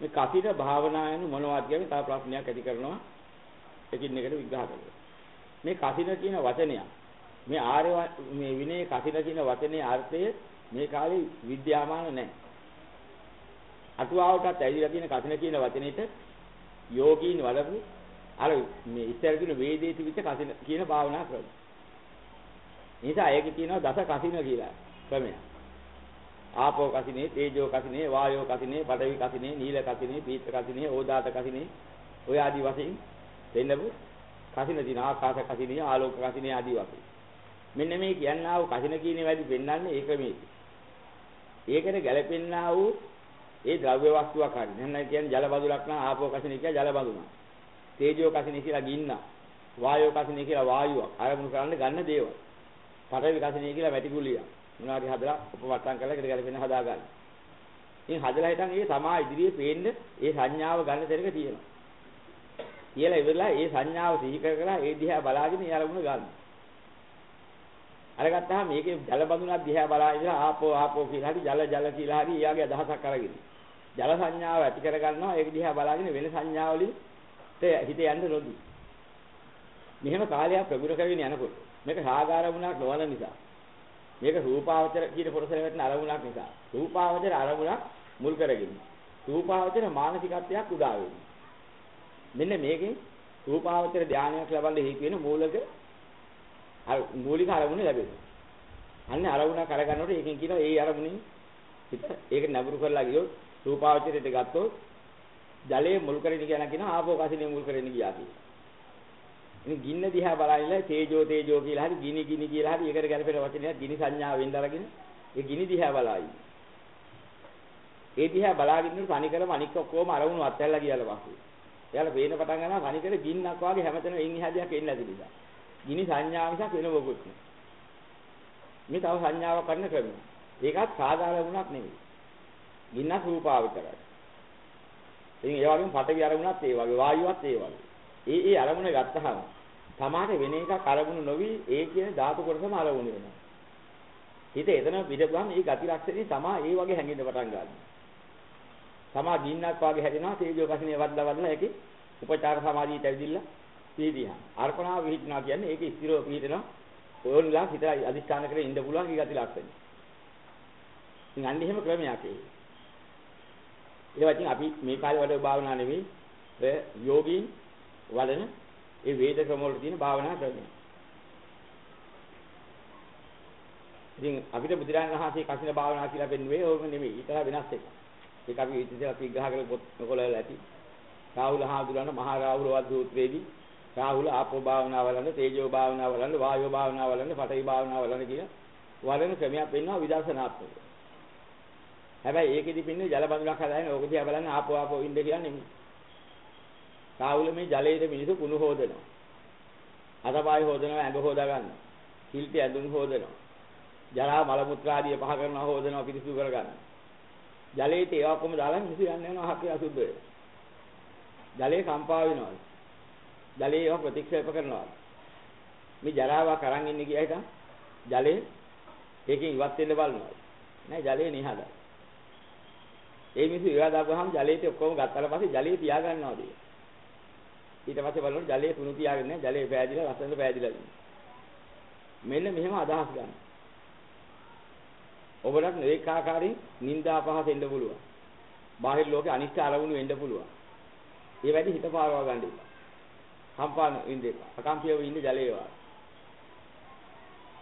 මේ කසින භාවනායන මොනවද කියන්නේ තව ප්‍රශ්නයක් ඇති කරනවා. එකින් එකට විග්‍රහ කරනවා. මේ කසින කියන වචනය මේ ආර්ය මේ විනය කසින කියන වචනේ අර්ථය මේ කාලේ විද්‍යාමාන නැහැ. අටුවාවටත් ඇවිල්ලා තියෙන කසින කියන වචනේට යෝගීන් වලපු අර මේ ඉස්සර කියන වේදේ තිබිච්ච කසින කියන භාවනා ක්‍රම. නිසා ඒකේ තියෙනවා දස කසින කියලා ක්‍රමයක්. ආපෝ කසිනේ, තේජෝ කසිනේ, වායෝ කසිනේ, පඨවි කසිනේ, නීල කසිනේ, පීත කසිනේ, ඕදාත කසිනේ ඔය ආදි වශයෙන් දෙන්නපු කසින දින ආකාශ කසිනේ, ආලෝක කසිනේ ආදි වශයෙන්. මෙන්න මේ කියන්නා වූ කසින කියන වැඩි පෙන්වන්නේ ඒ ක්‍රමයේ. ඒකට ගැලපෙන්නා වූ ඒ ද්‍රව්‍ය වස්තුවක් හරි. නැත්නම් කියන්නේ ජල බඳුලක් නම් ආපෝ කසිනේ කියලා ජල බඳුනක්. තේජෝ කසිනේ කියලා ගින්න. වායෝ කසිනේ කියලා වායුවක්. අරමුණු කරන්න ගන්න දේවල්. පඨවි කසිනේ කියලා වැටි ගුලියක්. මොනවාරි හදලා උපවට්ටම් කරලා ඒකට ගැලපෙන හදා ගන්න. ඉතින් හදලා හිටන් ඒ තමා ඉදිරියේ පේන්න ඒ සංඥාව ගන්න තැනක තියෙනවා. කියලා ඉවරලා ඒ සංඥාව සිහි කර කර ඒ දිහා බලාගෙන ඒ අරමුණ ගන්න. අරගත්තාම මේකේ ජල බඳුනක් දිහා බලා ඉඳලා ආපෝ ආපෝ කියලා හරි ජල ජල කියලා හරි ඊයාගේ අදහසක් අරගෙන. ජල සංඥාව ඇති කර ගන්නවා ඒක දිහා බලාගෙන වෙන සංඥා වලින් හිත යන්න නොදී. මෙහෙම කාලයක් ප්‍රගුණ කරගෙන යනකොට මේක සාගාරමුණක් නොවන නිසා මේක රූපාවචර කියන කොටසට වැටෙන අරමුණක් නිසා රූපාවචර අරමුණක් මුල් කරගෙන රූපාවචර මානසිකත්වයක් උදා වෙනවා. මෙන්න මේකෙන් රූපාවචර ධානයක් ලබන්න හේතු වෙන මූලික අර මූලික අරමුණ ලැබෙනවා. අන්න අරමුණ කරගන්නකොට ඒකෙන් කියනවා ඒ අරමුණෙන් හිත ඒක නබුරු කරලා ගියොත් රූපාවචරයට ගත්තොත් ජලයේ මුල් කරගෙන කියන කියන ආපෝ කසිනේ මුල් කරගෙන ගියා කියලා. ඉතින් ගින්න දිහා බලලා තේජෝ තේජෝ කියලා හරි ගිනි ගිනි කියලා හරි ඒකට ගැලපෙන වචනයක් ගිනි සංඥාවෙන් දරගෙන ඒ ගිනි දිහා බලයි. ඒ දිහා බලාගෙන ඉන්න තනිකරම අනික් ඔක්කොම අරමුණු අත්හැරලා ගියාලා පස්සේ. එයාලා පේන පටන් ගන්නවා තනිකර ගින්නක් වගේ හැමතැනම එින් එහා දෙයක් එන්නේ නැති නිසා. ගිනි සංඥාව මිසක් වෙන මොකුත් නෑ. මේ තව සංඥාවක් කරන ක්‍රමය. ඒකත් සාධාරණ වුණක් නෙවෙයි. ගින්නක් රූපාවචරයි. ඉතින් ඒ වගේම පටවි අරමුණත් ඒ වගේ වායුවත් ඒ වගේ. ඒ ඒ අරමුණ ගත්තහම තමාට වෙන එකක් අරමුණු නොවි ඒ කියන ධාතු කොටසම අරමුණු වෙනවා. හිත එතන විදගම් මේ ගති ලක්ෂණේ තමා ඒ වගේ හැංගෙන්න පටන් ගන්නවා. තමා ගින්නක් වගේ හැදෙනවා තේජෝ කසිනේ වද්දා වද්දලා ඒකේ උපචාර සමාධියට ඇවිදින්න පීතිය. අර්පණාව විහිදනවා කියන්නේ ඒක ස්ථිරව පීතනවා. ඕනලා හිත අදිස්ථාන කරගෙන ඉන්න පුළුවන් ඒ ගති ලක්ෂණ. ඉතින් අන්න එහෙම ක්‍රමයක් ඒක. ඒවා ඉතින් අපි මේ කාලේ වල භාවනා නෙවෙයි ඔය යෝගීන් වඩන ඒ වේද ක්‍රම වල තියෙන භාවනා ක්‍රමය. ඉතින් අපිට බුදුරජාණන් වහන්සේ කසින භාවනා කියලා පෙන්වුවේ ඕක නෙමෙයි. ඊටලා වෙනස් එකක්. ඒක අපි ඉතින් විග්‍රහ කරලා පොත් කොලවල ඇති. රාහුල හාමුදුරන මහා රාහුල වද්දූත්‍රේදී රාහුල ආපෝ භාවනා වලන්න, තේජෝ භාවනා වලන්න, වායෝ භාවනා වලන්න, පඨවි භාවනා වලන්න කියන වරණ ක්‍රමයක් පෙන්වනවා විදර්ශනාත්මක. හැබැයි ඒකෙදි පින්නේ ජල බඳුනක් හදාගෙන ඕක දිහා බලන්න ආපෝ ආපෝ ඉන්න කියන්නේ නෙමෙයි. රාහුල මේ ජලයේ මිනිස්සු කුණු හොදනවා. අතපාය හොදනවා, ඇඟ හොදා ගන්නවා. කිල්ටි ඇඳුම් හොදනවා. ජරා මල මුත්‍රා ආදිය පහ කරනවා හොදනවා පිරිසිදු කර ගන්නවා. ජලයේට ඒවා කොහොම දාලා මිනිස්සු යන්නේ යනවා හකේ අසුද්ධ වෙනවා. ජලයේ කම්පා වෙනවා. ජලයේ ඒවා ප්‍රතික්ෂේප කරනවා. මේ ජරාවක් අරන් ඉන්නේ කියලා හිතන් ජලයේ ඒකෙන් ඉවත් වෙන්න බලනවා. නෑ ජලයේ නිහඬයි. ඒ මිනිස්සු ඒවා දාපුවාම ජලයට ඔක්කොම ගත්තාට පස්සේ ජලයේ තියා ගන්නවාද ඊට පස්සේ බලනකොට ජලයේ තුනු තියාගෙන නෑ ජලයේ පෑදිලා රසෙන් පෑදිලා මෙන්න මෙහෙම අදහස් ගන්න. ඔබලත් ඒකාකාරී නිന്ദා පහස එන්න පුළුවන්. බාහිර ලෝකේ අනිත්‍ය අරමුණු වෙන්න පුළුවන්. ඒ වැඩි හිත පාරවා ගන්න එපා. කම්පාන ඉන්නේ අකම්පියව ඉන්නේ ජලයේ වා.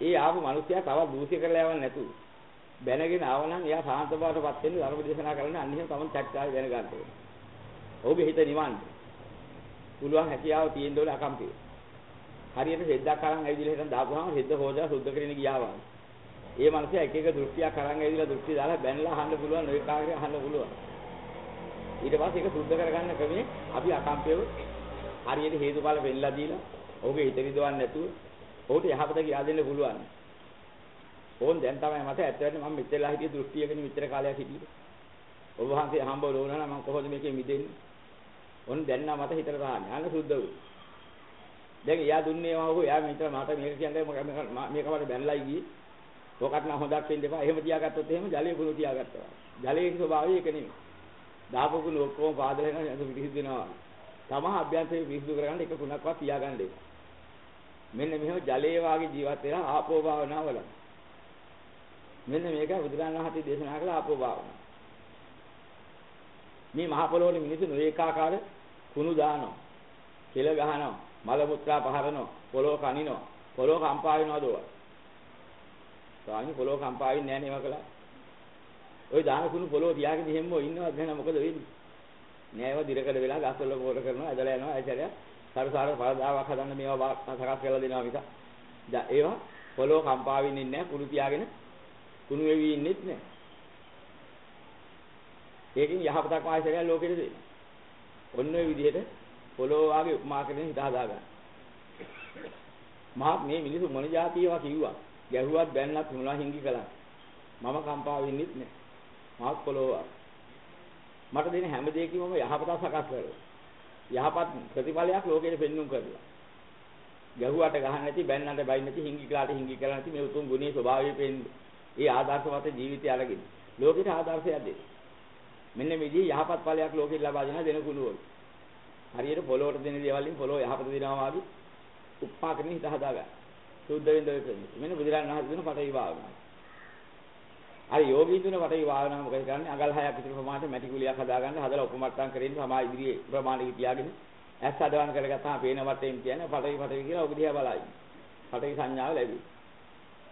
ඒ ආපු මිනිස්සයා තව දූෂ්‍ය කරලා යවන්න නැතුව බැනගෙන ආවනම් එයා සාන්ත බවටපත් වෙන්න ධර්ම දේශනා කරන්න අන්න එහෙම තමයි චක්කාවේ දැන ගන්න ඕනේ. ඔහුගේ හිත නිවන්න. පුළුවන් හැකියාව තියෙන්න ඕනේ අකම්පිය. හරියට සෙද්දක් අරන් ඇවිදලා හිටන් දාපුවාම සෙද්ද හොදලා සුද්ධ කරගෙන ගියා වගේ. ඒ මනුස්සයා එක එක දෘෂ්ටියක් අරන් ඇවිදලා දෘෂ්ටි දාලා බැනලා අහන්න පුළුවන් ඔය කාර්යය අහන්න පුළුවන්. ඊට පස්සේ ඒක සුද්ධ කරගන්න ක්‍රමේ අපි අකම්පියව හරියට හේතුඵල වෙන්නලා දීලා ඔහුගේ හිත විදවන්නේ නැතුව ඔහුට යහපත කියා දෙන්න පුළුවන්. ඕන් දැන් තමයි මට ඇත්තටම මම මෙච්චරලා හිටිය දෘෂ්ටියකනේ මෙච්චර කාලයක් හිටියේ. ඔබ වහන්සේ හම්බ වුණා නම් මම කොහොමද මේකෙ මිදෙන්නේ? ඔන්න දැන් නම් මට හිතට රහන්නේ. අන්න සුද්ධ වුණා. දැන් එයා දුන්නේ මම එයා මෙතන මට මේක කියන්නේ මේක මට බැනලා ගියේ. ඔකට නම් හොදක් වෙන්න එපා. එහෙම තියාගත්තොත් එහෙම ජලයේ පුරු තියාගත්තා. ජලයේ ස්වභාවය ඒක නෙමෙයි. දාපකුණු ඔක්කොම පාදල වෙනවා නේද පිරිසිදු වෙනවා. තමහ අභ්‍යන්තරේ පිරිසිදු කරගන්න එක කුණක්වත් තියාගන්න එපා. මෙන්න මෙහෙම ජලයේ වාගේ ජීවත් වෙලා ආපෝ භාවනාව වල. මෙන්න මේක බුදුරණන් වහන්සේ දේශනා කළ ආපෝ භාවනාව. මේ මහ පොළොවේ මිනිස්සු නොඒකාකාර කුණු දානවා. කෙල ගහනවා. මල මුත්‍රා පහරනවා. පොළොව කනිනවා. පොළොව කම්පා වෙනවද ඔය? ස්වාමී පොළොව කම්පා වෙන්නේ නැහැ නේ කළා. ওই දාන කුණු පොළොව තියාගෙන එහෙම ඉන්නවද නැත්නම් මොකද වෙන්නේ? නෑව දිරකඩ වෙලා ගස්වල පොර කරනවා ඇදලා යනවා ඇචරිය සරසාර පරදාවක් හදන්න මේවා සකස් කරලා දෙනවා මිස. දැන් ඒවා පොළොව කම්පා වෙන්නේ නැහැ කුණු තියාගෙන කුණු වෙවි ඉන්නෙත් නැහැ. ඒකෙන් යහපතක් ආයතනය ලෝකෙට දෙන්නේ. ඔන්න ඔය විදිහට පොළොව වාගේ උපමා කරගෙන හිත හදා ගන්න. මහත් මේ මිනිස්සු මොන જાතියවා කිව්වා. ගැහුවත් බැන්නත් මුලා හිඟි කළා. මම කම්පා වෙන්නෙත් නෑ. මහත් පොළොව මට දෙන හැම දෙයකින්ම යහපත සකස් කරලා. යහපත් ප්‍රතිඵලයක් ලෝකෙට පෙන්눔 කරලා. ගැහුවට ගහන්න නැති බැන්නට බයි නැති හිඟි කලාට හිඟි කරලා නැති මේ උතුම් ගුණේ ස්වභාවය පෙන්නේ. ඒ ආදර්ශවත් ජීවිතය අරගෙන ලෝකෙට ආදර්ශයක් දෙන්න. මෙන්න මේ විදිහේ යහපත් ඵලයක් ලෝකෙට ලබා දෙන දෙන කුණුවල. හරියට පොළොවට දෙන දේවල් වලින් පොළොව යහපත දෙනවා වගේ උප්පා කරන හිත හදාගන්න. සුද්ධ වෙන්න ඔය කරන්නේ. මෙන්න බුදුරන් වහන්සේ දෙන පටවි භාවනාව. අර යෝගී දුන පටවි භාවනාව මොකද කරන්නේ? අගල් හයක් විතර ප්‍රමාණයට මැටි කුලියක් හදාගන්න හදලා උපමට්ටම් කරගෙන සමා ඉදිරියේ ප්‍රමාණෙ තියාගෙන ඇස් හදවන කරගත්තාම පේන වටේන් කියන්නේ පටවි පටවි කියලා ඔබ දිහා බලයි. පටවි සංඥාව ලැබි.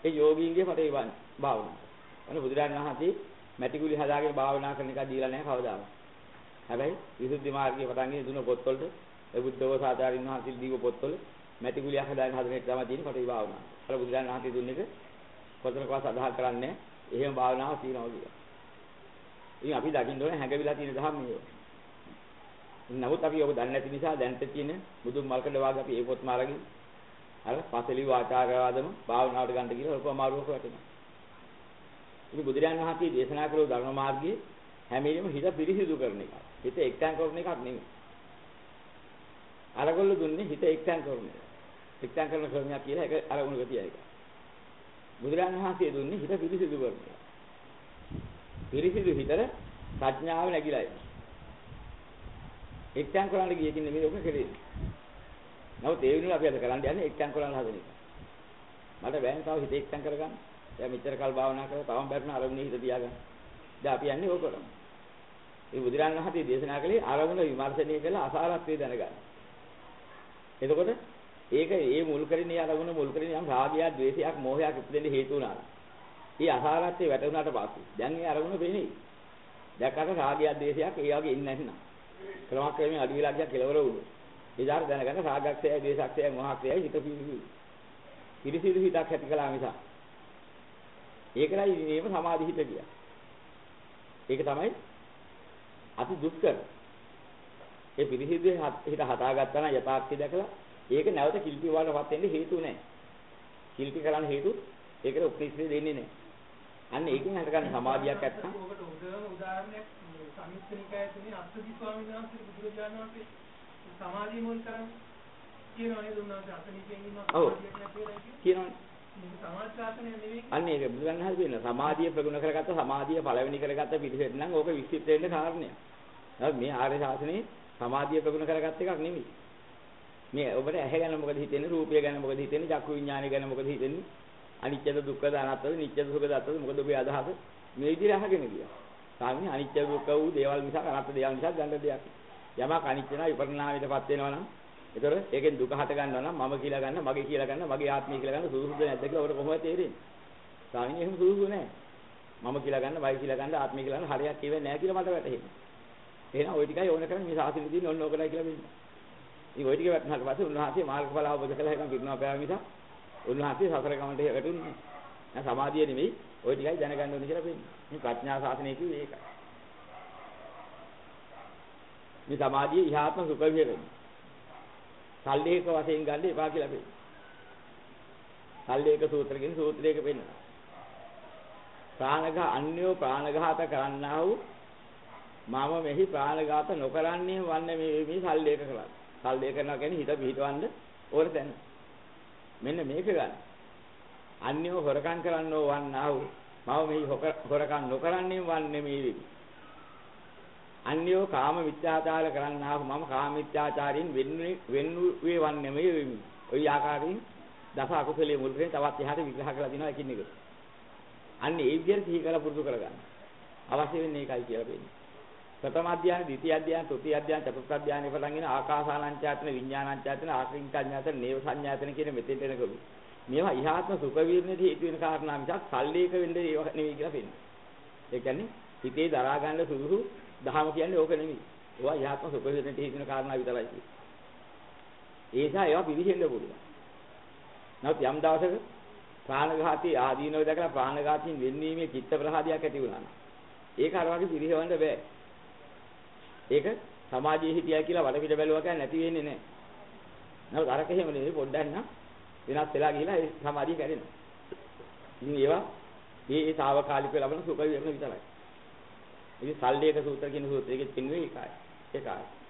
ඒ යෝගීන්ගේ පටවි භාවනාව. අනේ බුදුරන් වහන්සේ මැටි කුලි හදාගෙන භාවනා කරන එක දීලා නැහැ කවදාවත්. හැබැයි විසුද්ධි මාර්ගයේ පටන් ගෙන දුන පොත්වලට ඒ බුද්ධඝෝස ආචාර්යින් වහන්සේ දීව පොත්වල මැටි කුලියක් හදාගෙන හදන එක තමයි තියෙන්නේ පටවි භාවනාව. අර බුදුරන් වහන්සේ දුන්නේ කොතනකවත් අදහස් කරන්නේ එහෙම භාවනාවක් තියනවා කියලා. ඉතින් අපි දකින්න ඕනේ හැඟවිලා තියෙන දහම් මේව. නමුත් අපි ඔබ දන්නේ නැති නිසා දැනට තියෙන බුදුන් මල්කඩ වාගේ අපි ඒ පොත් මාරගෙන අර පසලි වාචාරවාදම භාවනාවට ගන්න කියලා ඔක අමාරුවක වැටෙනවා. ඉතින් බුදුරජාණන් වහන්සේ දේශනා කළ ධර්ම මාර්ගයේ හැම වෙලෙම හිත පිරිසිදු කරන එක. හිත එක්තැන් කරන එකක් නෙමෙයි. අරගොල්ලෝ දුන්නේ හිත එක්තැන් කරන එක. එක්තැන් කරන ක්‍රමයක් කියලා ඒක අරගුණ ගතිය එක. බුදුරජාණන් වහන්සේ දුන්නේ හිත පිරිසිදු කරන එක. පිරිසිදු හිතට ප්‍රඥාව නැగిලා එනවා. එක්තැන් කරන්න ගියකින් නෙමෙයි ඔක කෙරෙන්නේ. නමුත් ඒ වෙනුවට අපි අද කරන්න යන්නේ එක්තැන් කරන්න හදන එක. මට බෑනේ තව හිත එක්තැන් කරගන්න. දැන් මෙච්චර කල් භාවනා කරලා තවම බැරින අරමුණේ හිත තියාගන්න. දැන් අපි යන්නේ ඕක කරමු. මේ බුදුරන් වහන්සේ දේශනා කළේ අරමුණ විමර්ශනය කළා අසාරත්වයේ දැනගන්න. එතකොට ඒක ඒ මුල් කරගෙන ඒ අරමුණ මුල් කරගෙන යම් රාගයක්, ද්වේෂයක්, මෝහයක් ඉපදෙන්න හේතු වුණා. ඒ අසාරත්වයේ වැටුණාට පස්සේ දැන් ඒ අරමුණ වෙන්නේ. දැක්කට රාගයක්, ද්වේෂයක් ඒ වගේ ඉන්නේ නැත්නම්. ක්‍රමක්‍රමයෙන් අඩු වෙලා ගියා කෙලවර වුණා. ඒ දාර දැනගන්න රාගක්ෂය, ද්වේෂක්ෂය, මොහක්ෂය හිත පිළිසිදු. පිළිසිදු හිතක් ඇති කළා මිසක් ඒකයි මේව සමාධි හිත කියන්නේ. ඒක තමයි අති දුෂ්කර. ඒ පිරිසිදු හිත හදාගත්තා නම් යථාර්ථය දැකලා ඒක නැවත කිල්පි වලටපත් වෙන්න හේතු නැහැ. කිල්පි කරන්න හේතු ඒකට උපදේශය දෙන්නේ නැහැ. අන්න ඒකෙන් හටගන්න සමාධියක් නැත්තම් ඔකට උදාහරණයක් සම්මිස්ත්‍රිකය තුනේ අත්දි ස්වාමීන් වහන්සේ බුදුරජාණන් වහන්සේ සමාධිය මුල් කරන් කියනවා නේද උන්වහන්සේ අතනිකෙන් ඉන්නවා සමාධියක් නැතිවලා කියනවනේ. අන්න ඒක බුදුන් වහන්සේ කියන සමාධිය ප්‍රගුණ කරගත්ත සමාධිය පළවෙනි කරගත්ත පිළිසෙත් නම් ඕක විස්තৃত වෙන්න කාරණයක්. නමුත් මේ ආර්ය ශාසනයේ සමාධිය ප්‍රගුණ කරගත්ත එකක් නෙමෙයි. මේ ඔබට ඇහැ ගැන මොකද හිතෙන්නේ රූපය ගැන මොකද හිතෙන්නේ චක්කු විඥානය ගැන මොකද හිතෙන්නේ අනිත්‍යද දුක්ඛද අනාත්තද නිත්‍යද සුඛද අත්තද මොකද ඔබේ අදහස මේ විදිහට අහගෙන ගියා. සාමාන්‍ය අනිත්‍ය දුක්ඛ වූ දේවල් මිසක් අනාත්ම දේවල් මිසක් ගන්න දෙයක්. යමක් අනිත්‍ය නම් විපරිණාමයටපත් වෙනවා නම් ඒතර ඒකෙන් දුක හට ගන්නවා නම් මම කියලා ගන්න, මගේ කියලා ගන්න, මගේ ආත්මය කියලා ගන්න සුදුසුද නැද්ද කියලා ඔබට කොහොමද තේරෙන්නේ? ස්වාමීන් එහෙම සුදුසු නෑ. මම කියලා ගන්න, මයි කියලා ගන්න, ආත්මය කියලා ගන්න හරියක් කියෙන්නේ නෑ කියලා මට වැටහෙනවා. එහෙනම් ওই ටිකයි ඕන කරන්නේ මේ සාසනෙ දින ඔන්න ඕකයි කියලා වෙන්නේ. ඉතින් ওই ටික වැටුණාට පස්සේ උන්වහන්සේ මාර්ගඵල අවබෝධ කළා එකම පිරුණා පෑව නිසා උන්වහන්සේ සසර ගමනට වැටුන්නේ නෑ. සමාධිය නෙමෙයි ওই ටිකයි දැනගන්න ඕනේ කියලා වෙන්නේ. මේ ප්‍රඥා සාසනය කිව්වේ ඒකයි. මේ සමාධිය ඉහාත්ම සුඛ විහෙරණය. සල්ලේක වශයෙන් ගන්න එපා කියලා පෙන්නනවා. සල්ලේක සූත්‍රකින් සූත්‍රයක පෙන්නනවා. ප්‍රාණඝ අන්‍යෝ ප්‍රාණඝාත කරන්නා වූ මම මෙහි ප්‍රාණඝාත නොකරන්නේ වන්නේ මේ මේ සල්ලේක කරන්නේ. සල්ලේක කරනවා කියන්නේ හිත පිහිටවන්න ඕන තැන. මෙන්න මේක ගන්න. අන්‍යෝ හොරකම් කරන්නෝ වන්නා වූ මම මෙහි හොරකම් නොකරන්නේ වන්නේ මේ වෙවි. අන්‍යෝ කාම මිත්‍යාචාර කරන්නාහ මම කාම මිත්‍යාචාරින් වෙන්නේ වෙන්නේ වන්නේ නෙමෙයි ওই ආකාරයෙන් දස අකුසලයේ මුල් කරගෙන තවත් එහාට විග්‍රහ කරලා දිනවා එකින් එක. අන්න ඒ විදිහට සිහි කරලා පුරුදු කරගන්න. අවශ්‍ය වෙන්නේ ඒකයි කියලා වෙන්නේ. ප්‍රථම අධ්‍යාන, ද්විතිය අධ්‍යාන, තෘතිය අධ්‍යාන, චතුර්ථ අධ්‍යානෙ පටන්ගෙන ආකාසානංචායතන, විඥානංචායතන, ආකින්කඤ්ඤායතන, නේව සංඥායතන කියන මෙතෙන්ට එනකොට මේවා ඉහාත්ම සුඛ විඳින්නට හේතු වෙන කාරණා මිසක් සල්ලේක වෙන්න ඒව නෙවෙයි කියලා පෙන්නනවා. ඒ කියන්නේ හිතේ දරා ගන්න සුදුසු දහම කියන්නේ ඕක නෙවෙයි. ඒවා ඉහාත්ම සුඛ විඳින්නට හේතු වෙන කාරණා විතරයි කියන්නේ. ඒ නිසා ඒවා පිළිහෙන්න පුළුවන්. නමුත් යම් දවසක ප්‍රාණඝාතී ආදීනව දැකලා ප්‍රාණඝාතීන් වෙන්නීමේ චිත්ත ප්‍රහාදයක් ඇති වුණා නම් ඒක අර වගේ පිළිහෙවන්න බෑ. ඒක සමාජයේ හිටියයි කියලා වටපිට බැලුවා කියන්නේ නැති වෙන්නේ නැහැ. නමුත් අරක එහෙම නෙවෙයි පොඩ්ඩක් නම් වෙනස් වෙලා ගිහිලා ඒ සමාධිය කැඩෙනවා. ඉතින් ඒවා මේ ඒ తాවකාලිකව ලබන සුඛ විහරණ විතරයි. ඉතින් සල්ලේක සූත්‍ර කියන සූත්‍රයේ කිව්වේ ඒකයි. ඒකයි.